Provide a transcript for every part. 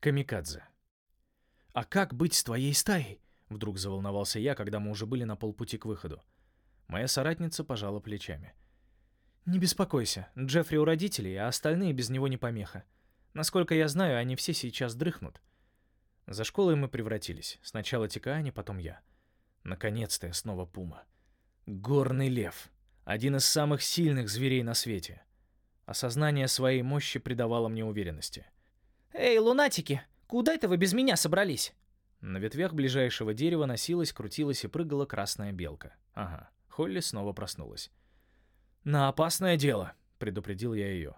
Камикадзе. «А как быть с твоей стаей?» — вдруг заволновался я, когда мы уже были на полпути к выходу. Моя соратница пожала плечами. «Не беспокойся, Джеффри у родителей, а остальные без него не помеха. Насколько я знаю, они все сейчас дрыхнут». За школой мы превратились. Сначала Тикаани, потом я. Наконец-то я снова пума. Горный лев. Один из самых сильных зверей на свете. Осознание своей мощи придавало мне уверенности. «Эй, лунатики, куда это вы без меня собрались?» На ветвях ближайшего дерева носилась, крутилась и прыгала красная белка. Ага, Холли снова проснулась. «На опасное дело», — предупредил я ее.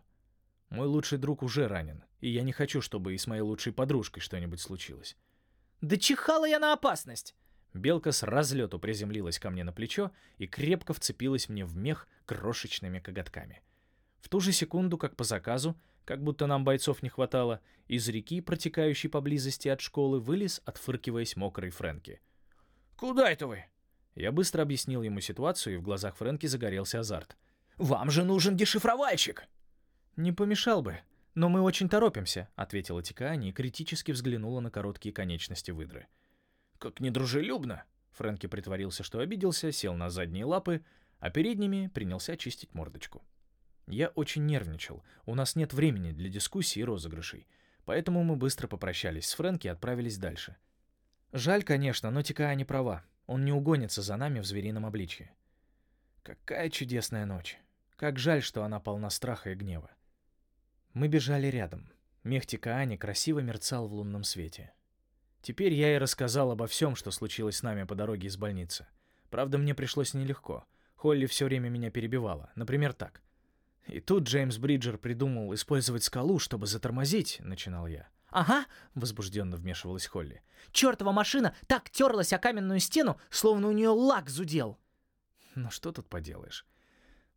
«Мой лучший друг уже ранен, и я не хочу, чтобы и с моей лучшей подружкой что-нибудь случилось». «Да чихала я на опасность!» Белка с разлету приземлилась ко мне на плечо и крепко вцепилась мне в мех крошечными коготками. В ту же секунду, как по заказу, как будто нам бойцов не хватало, из реки, протекающей поблизости от школы, вылез, отфыркиваясь мокрый Фрэнки. «Куда это вы?» Я быстро объяснил ему ситуацию, и в глазах Фрэнки загорелся азарт. «Вам же нужен дешифровальщик!» «Не помешал бы, но мы очень торопимся», — ответила Тикаани и критически взглянула на короткие конечности выдры. «Как недружелюбно!» Фрэнки притворился, что обиделся, сел на задние лапы, а передними принялся чистить мордочку. Я очень нервничал. У нас нет времени для дискуссий и розыгрышей. Поэтому мы быстро попрощались с Фрэнки и отправились дальше. Жаль, конечно, но Тикая не права. Он не угонится за нами в зверином обличье. Какая чудесная ночь. Как жаль, что она полна страха и гнева. Мы бежали рядом. Мех Тикаани красиво мерцал в лунном свете. Теперь я и рассказал обо всем, что случилось с нами по дороге из больницы. Правда, мне пришлось нелегко. Холли все время меня перебивала. Например, так. И тут Джеймс Бриджер придумал использовать скалу, чтобы затормозить, начинал я. «Ага», — возбужденно вмешивалась Холли. «Чёртова машина так терлась о каменную стену, словно у нее лак зудел». Ну что тут поделаешь.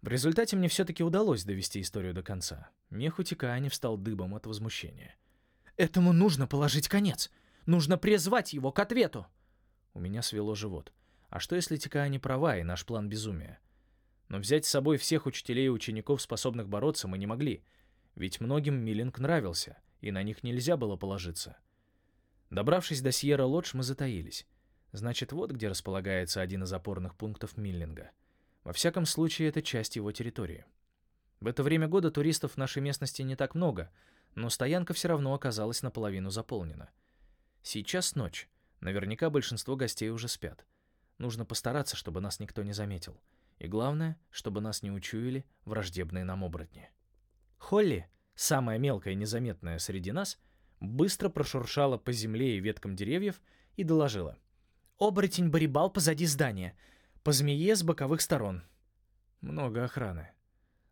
В результате мне все-таки удалось довести историю до конца. Мех у Тикаани встал дыбом от возмущения. «Этому нужно положить конец. Нужно призвать его к ответу». У меня свело живот. А что, если Тикаани права, и наш план безумия? Но взять с собой всех учителей и учеников, способных бороться, мы не могли. Ведь многим Миллинг нравился, и на них нельзя было положиться. Добравшись до Сьерра-Лодж, мы затаились. Значит, вот где располагается один из опорных пунктов Миллинга. Во всяком случае, это часть его территории. В это время года туристов в нашей местности не так много, но стоянка все равно оказалась наполовину заполнена. Сейчас ночь. Наверняка большинство гостей уже спят. Нужно постараться, чтобы нас никто не заметил. И главное, чтобы нас не учуяли враждебные нам оборотни. Холли, самая мелкая и незаметная среди нас, быстро прошуршала по земле и веткам деревьев и доложила. «Оборотень Барибал позади здания. По змее с боковых сторон». Много охраны.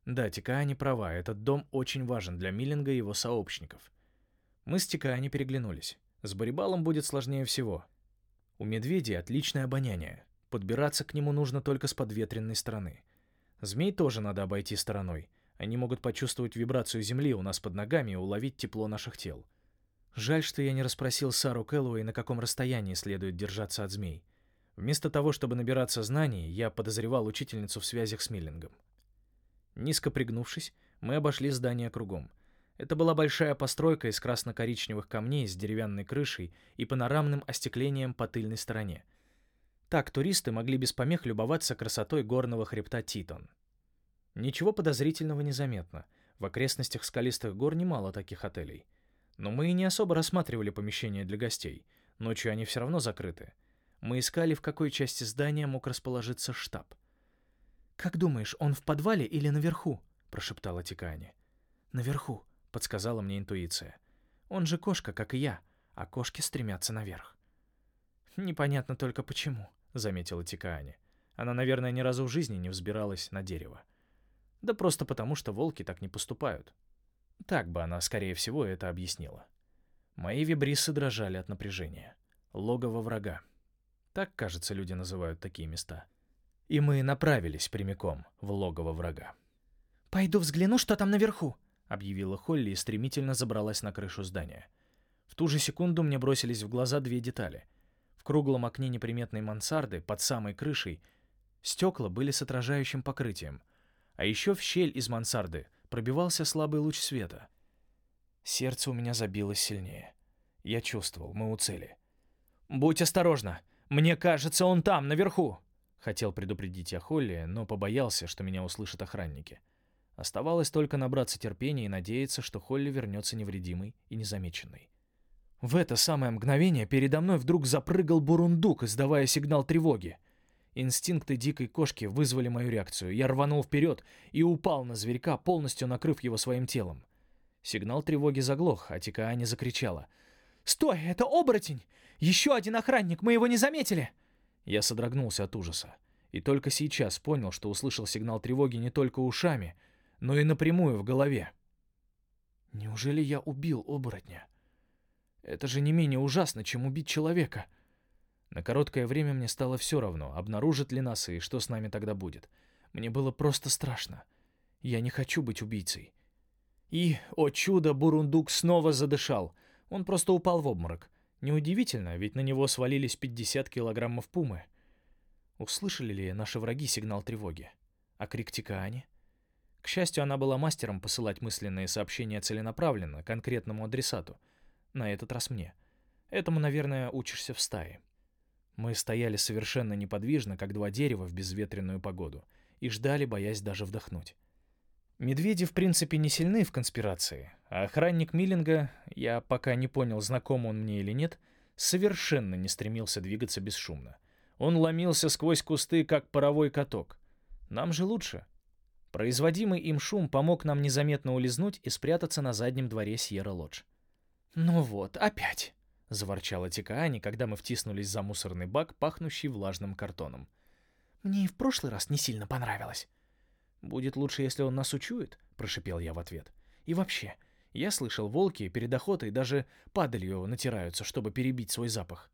Да, Тикаани права, этот дом очень важен для Миллинга и его сообщников. Мы с Тикаани переглянулись. С Барибалом будет сложнее всего. У медведей отличное обоняние. Подбираться к нему нужно только с подветренной стороны. Змей тоже надо обойти стороной. Они могут почувствовать вибрацию земли у нас под ногами и уловить тепло наших тел. Жаль, что я не расспросил Сару Кэллоуэй, на каком расстоянии следует держаться от змей. Вместо того, чтобы набираться знаний, я подозревал учительницу в связях с Миллингом. Низко пригнувшись, мы обошли здание кругом. Это была большая постройка из красно-коричневых камней с деревянной крышей и панорамным остеклением по тыльной стороне. Так туристы могли без помех любоваться красотой горного хребта Титон. Ничего подозрительного не заметно. В окрестностях скалистых гор немало таких отелей. Но мы и не особо рассматривали помещения для гостей. Ночью они все равно закрыты. Мы искали, в какой части здания мог расположиться штаб. «Как думаешь, он в подвале или наверху?» — прошептала Тикани. «Наверху», — подсказала мне интуиция. «Он же кошка, как и я, а кошки стремятся наверх». Непонятно только почему. — заметила Тикаани. Она, наверное, ни разу в жизни не взбиралась на дерево. Да просто потому, что волки так не поступают. Так бы она, скорее всего, это объяснила. Мои вибрисы дрожали от напряжения. Логово врага. Так, кажется, люди называют такие места. И мы направились прямиком в логово врага. «Пойду взгляну, что там наверху», — объявила Холли и стремительно забралась на крышу здания. В ту же секунду мне бросились в глаза две детали — в круглом окне неприметной мансарды под самой крышей стекла были с отражающим покрытием, а еще в щель из мансарды пробивался слабый луч света. Сердце у меня забилось сильнее. Я чувствовал, мы у цели. «Будь осторожна! Мне кажется, он там, наверху!» Хотел предупредить я Холли, но побоялся, что меня услышат охранники. Оставалось только набраться терпения и надеяться, что Холли вернется невредимой и незамеченной. В это самое мгновение передо мной вдруг запрыгал бурундук, издавая сигнал тревоги. Инстинкты дикой кошки вызвали мою реакцию. Я рванул вперед и упал на зверька, полностью накрыв его своим телом. Сигнал тревоги заглох, а Тикаани закричала. «Стой, это оборотень! Еще один охранник, мы его не заметили!» Я содрогнулся от ужаса. И только сейчас понял, что услышал сигнал тревоги не только ушами, но и напрямую в голове. Неужели я убил оборотня? Это же не менее ужасно, чем убить человека. На короткое время мне стало все равно, обнаружат ли нас и что с нами тогда будет. Мне было просто страшно. Я не хочу быть убийцей. И, о чудо, Бурундук снова задышал. Он просто упал в обморок. Неудивительно, ведь на него свалились 50 килограммов пумы. Услышали ли наши враги сигнал тревоги? А крик Тикаани? К счастью, она была мастером посылать мысленные сообщения целенаправленно, конкретному адресату. На этот раз мне. Этому, наверное, учишься в стае. Мы стояли совершенно неподвижно, как два дерева в безветренную погоду, и ждали, боясь даже вдохнуть. Медведи, в принципе, не сильны в конспирации, а охранник Миллинга, я пока не понял, знаком он мне или нет, совершенно не стремился двигаться бесшумно. Он ломился сквозь кусты, как паровой каток. Нам же лучше. Производимый им шум помог нам незаметно улизнуть и спрятаться на заднем дворе Сьерра-Лодж. «Ну вот, опять!» — заворчала Тикаани, когда мы втиснулись за мусорный бак, пахнущий влажным картоном. «Мне и в прошлый раз не сильно понравилось». «Будет лучше, если он нас учует», — прошипел я в ответ. «И вообще, я слышал, волки перед охотой даже падалью натираются, чтобы перебить свой запах».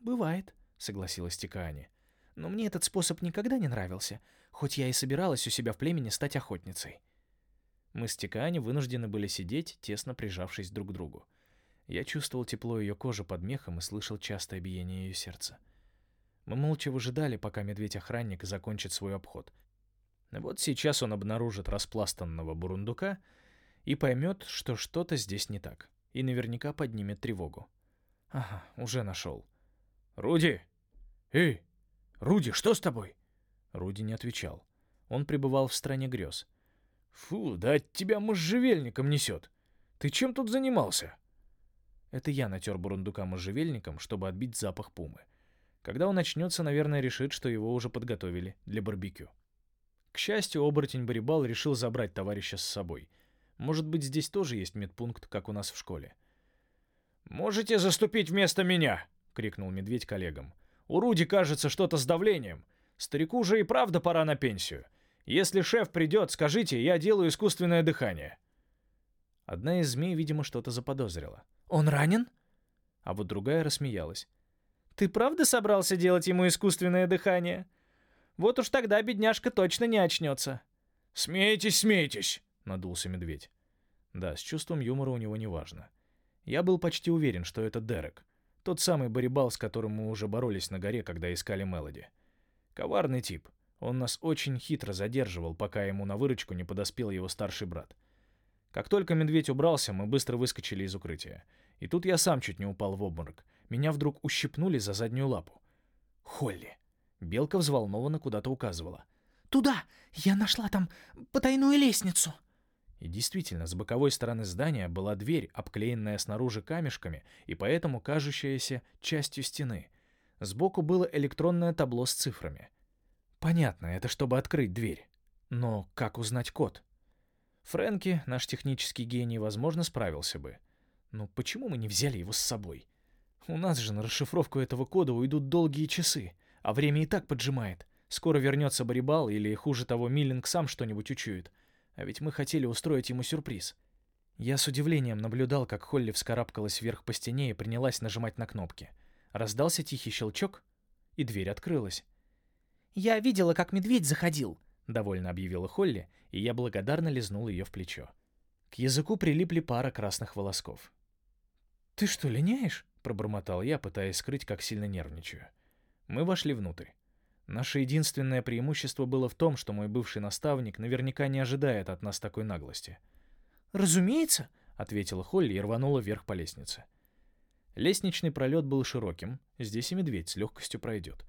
«Бывает», — согласилась Тикаани. «Но мне этот способ никогда не нравился, хоть я и собиралась у себя в племени стать охотницей». Мы с Тикаани вынуждены были сидеть, тесно прижавшись друг к другу. Я чувствовал тепло ее кожи под мехом и слышал частое биение ее сердца. Мы молча выжидали, пока медведь-охранник закончит свой обход, вот сейчас он обнаружит распластанного бурундука и поймет, что что-то здесь не так, и наверняка поднимет тревогу. Ага, уже нашел. «Руди! Эй! Руди, что с тобой?» Руди не отвечал. Он пребывал в стране грез. «Фу, да от тебя можжевельником несет! Ты чем тут занимался?» Это я натер бурундука можжевельником, чтобы отбить запах пумы. Когда он начнется, наверное, решит, что его уже подготовили для барбекю. К счастью, оборотень Барибал решил забрать товарища с собой. Может быть, здесь тоже есть медпункт, как у нас в школе. «Можете заступить вместо меня!» — крикнул медведь коллегам. «У Руди, кажется, что-то с давлением. Старику же и правда пора на пенсию. Если шеф придет, скажите, я делаю искусственное дыхание». Одна из змей, видимо, что-то заподозрила. «Он ранен?» А вот другая рассмеялась. «Ты правда собрался делать ему искусственное дыхание?» Вот уж тогда бедняжка точно не очнется. «Смейтесь, смейтесь!» — надулся медведь. Да, с чувством юмора у него неважно. Я был почти уверен, что это Дерек. Тот самый барибал, с которым мы уже боролись на горе, когда искали Мелоди. Коварный тип. Он нас очень хитро задерживал, пока ему на выручку не подоспел его старший брат. Как только медведь убрался, мы быстро выскочили из укрытия. И тут я сам чуть не упал в обморок. Меня вдруг ущипнули за заднюю лапу. Холли. Белка взволнованно куда-то указывала. «Туда! Я нашла там потайную лестницу!» И действительно, с боковой стороны здания была дверь, обклеенная снаружи камешками и поэтому кажущаяся частью стены. Сбоку было электронное табло с цифрами. Понятно, это чтобы открыть дверь. Но как узнать код? Фрэнки, наш технический гений, возможно, справился бы. Но почему мы не взяли его с собой? У нас же на расшифровку этого кода уйдут долгие часы. А время и так поджимает. Скоро вернется Барибал, или, хуже того, Миллинг сам что-нибудь учует. А ведь мы хотели устроить ему сюрприз. Я с удивлением наблюдал, как Холли вскарабкалась вверх по стене и принялась нажимать на кнопки. Раздался тихий щелчок, и дверь открылась. «Я видела, как медведь заходил», — довольно объявила Холли, и я благодарно лизнул ее в плечо. К языку прилипли пара красных волосков. «Ты что, линяешь?» — пробормотал я, пытаясь скрыть, как сильно нервничаю. Мы вошли внутрь. Наше единственное преимущество было в том, что мой бывший наставник наверняка не ожидает от нас такой наглости. «Разумеется», — ответила Холли и рванула вверх по лестнице. Лестничный пролет был широким, здесь и медведь с легкостью пройдет.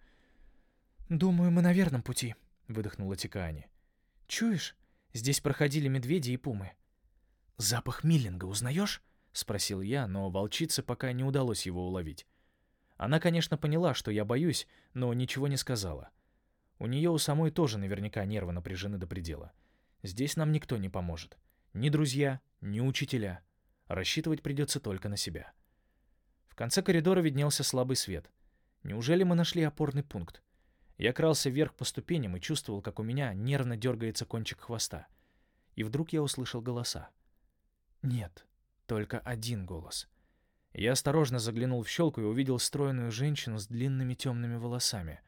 «Думаю, мы на верном пути», — выдохнула Тикаани. «Чуешь? Здесь проходили медведи и пумы». «Запах миллинга узнаешь?» — спросил я, но волчице пока не удалось его уловить. Она, конечно, поняла, что я боюсь, но ничего не сказала. У нее у самой тоже наверняка нервы напряжены до предела. Здесь нам никто не поможет. Ни друзья, ни учителя. Рассчитывать придется только на себя. В конце коридора виднелся слабый свет. Неужели мы нашли опорный пункт? Я крался вверх по ступеням и чувствовал, как у меня нервно дергается кончик хвоста. И вдруг я услышал голоса. Нет, только один голос. Я осторожно заглянул в щелку и увидел стройную женщину с длинными темными волосами.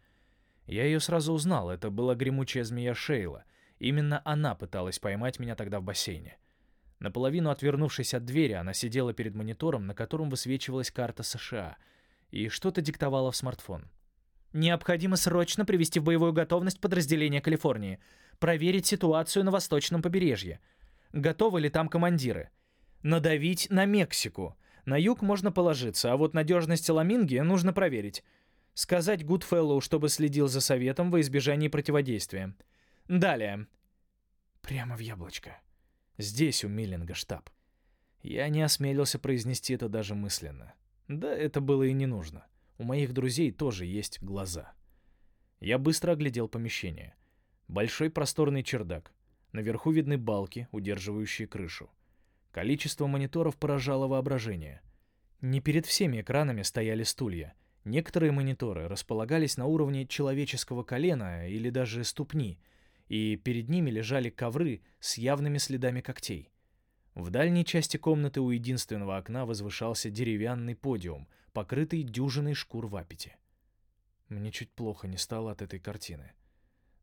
Я ее сразу узнал, это была гремучая змея Шейла. Именно она пыталась поймать меня тогда в бассейне. Наполовину отвернувшись от двери, она сидела перед монитором, на котором высвечивалась карта США, и что-то диктовала в смартфон. Необходимо срочно привести в боевую готовность подразделение Калифорнии, проверить ситуацию на восточном побережье. Готовы ли там командиры? Надавить на Мексику. На юг можно положиться, а вот надежность Ламинги нужно проверить. Сказать Гудфеллоу, чтобы следил за советом во избежание противодействия. Далее. Прямо в яблочко. Здесь у Миллинга штаб. Я не осмелился произнести это даже мысленно. Да, это было и не нужно. У моих друзей тоже есть глаза. Я быстро оглядел помещение. Большой просторный чердак. Наверху видны балки, удерживающие крышу. Количество мониторов поражало воображение. Не перед всеми экранами стояли стулья. Некоторые мониторы располагались на уровне человеческого колена или даже ступни, и перед ними лежали ковры с явными следами когтей. В дальней части комнаты у единственного окна возвышался деревянный подиум, покрытый дюжиной шкур в аппете. Мне чуть плохо не стало от этой картины.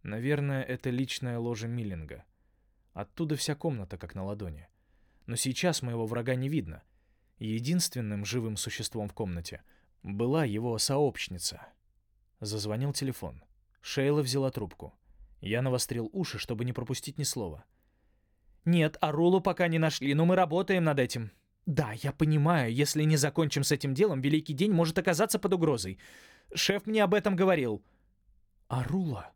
Наверное, это личная ложа Миллинга. Оттуда вся комната как на ладони. Но сейчас моего врага не видно. Единственным живым существом в комнате была его сообщница. Зазвонил телефон. Шейла взяла трубку. Я навострил уши, чтобы не пропустить ни слова. «Нет, Арулу пока не нашли, но мы работаем над этим», да, я понимаю, если не закончим с этим делом, Великий День может оказаться под угрозой. Шеф мне об этом говорил. Арула.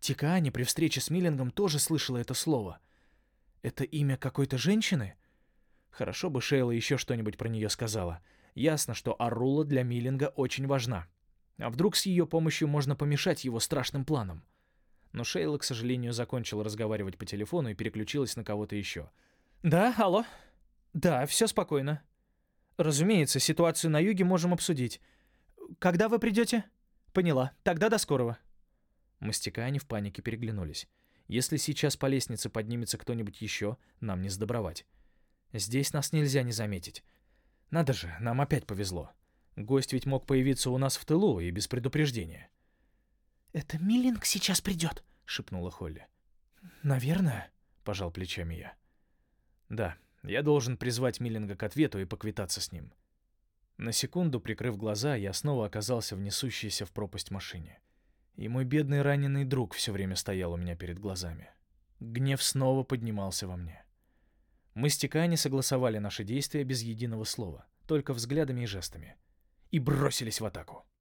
Тикаани при встрече с Миллингом тоже слышала это слово. Это имя какой-то женщины? Хорошо бы Шейла еще что-нибудь про нее сказала. Ясно, что Арула для Миллинга очень важна. А вдруг с ее помощью можно помешать его страшным планам? Но Шейла, к сожалению, закончила разговаривать по телефону и переключилась на кого-то еще. «Да, алло?» «Да, все спокойно. Разумеется, ситуацию на юге можем обсудить. Когда вы придете?» «Поняла. Тогда до скорого». Мы с Тикаани в панике переглянулись. Если сейчас по лестнице поднимется кто-нибудь еще, нам не сдобровать. Здесь нас нельзя не заметить. Надо же, нам опять повезло. Гость ведь мог появиться у нас в тылу и без предупреждения. «Это Миллинг сейчас придет», — шепнула Холли. «Наверное», — пожал плечами я. «Да, я должен призвать Миллинга к ответу и поквитаться с ним. На секунду, прикрыв глаза, я снова оказался в несущейся в пропасть машине. И мой бедный раненый друг все время стоял у меня перед глазами. Гнев снова поднимался во мне. Мы с Тикани согласовали наши действия без единого слова, только взглядами и жестами. И бросились в атаку.